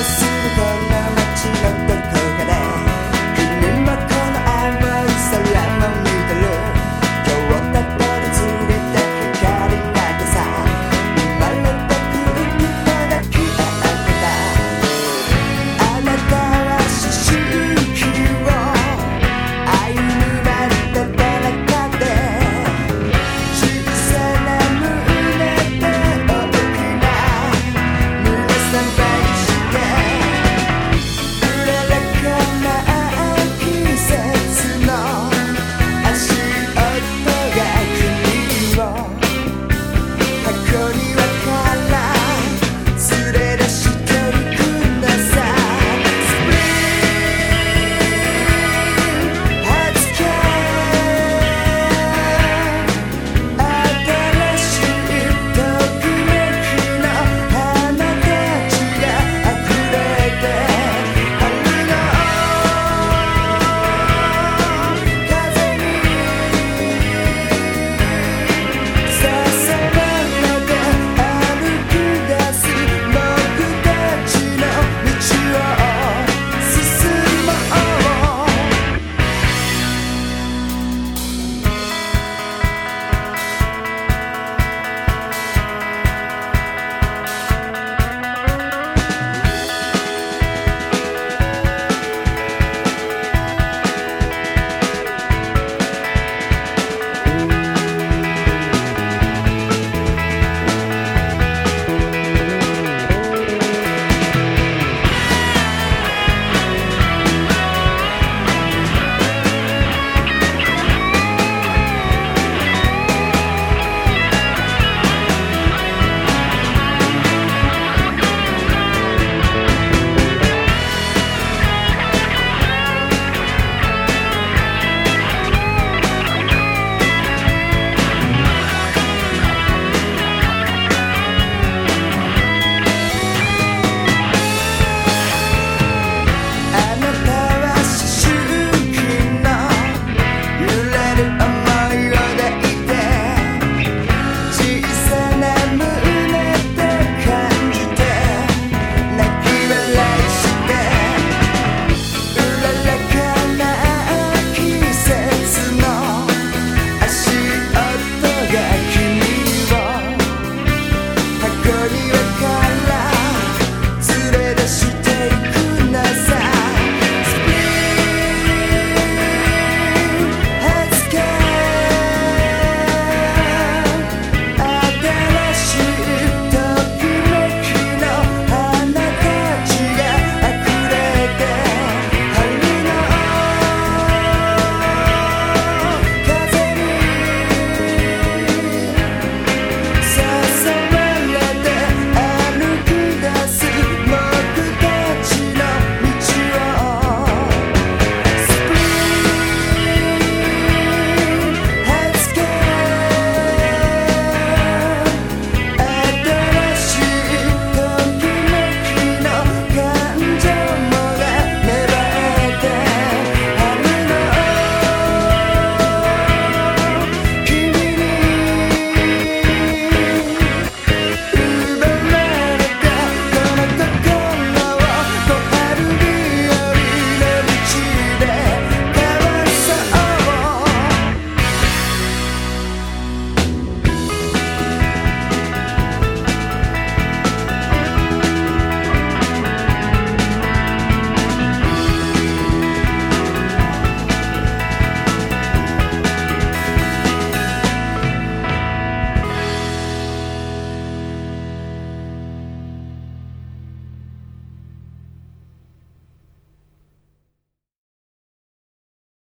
the sea.